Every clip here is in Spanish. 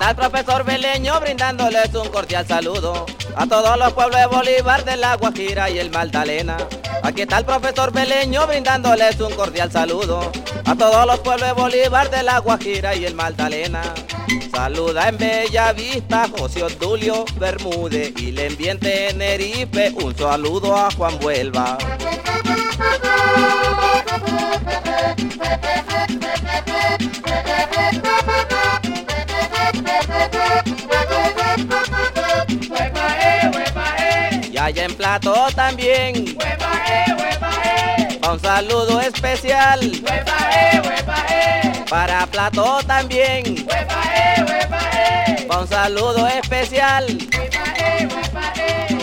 al profesor Beleño brindándoles un cordial saludo a todos los pueblos de Bolívar, de la Guajira y el Magdalena. Aquí está el profesor Beleño brindándoles un cordial saludo a todos los pueblos de Bolívar, de la Guajira y el Magdalena. Saluda en Bella Vista José Otulio Bermúdez y le envía en Tenerife un saludo a Juan Vuelva. En Plato también. Un saludo especial. Para Plato también. Un saludo especial.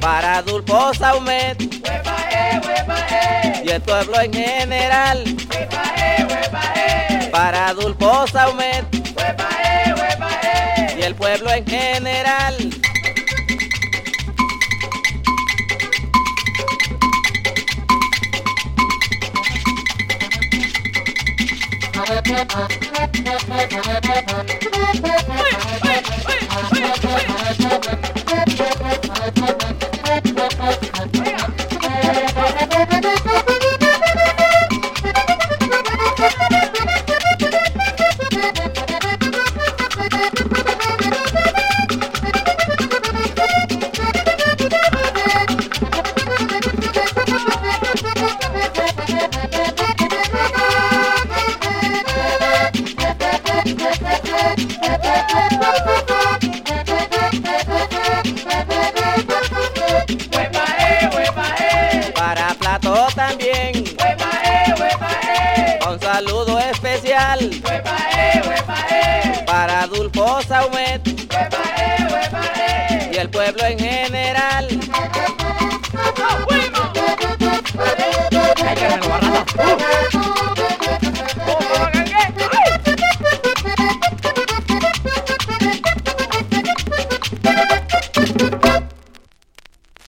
Para Dulpo Saumet. Y el pueblo en general. Para Dulpo Saumet. Y el pueblo en general. Thank you. Para plato también. Un saludo especial. Para Dulpo Saumet.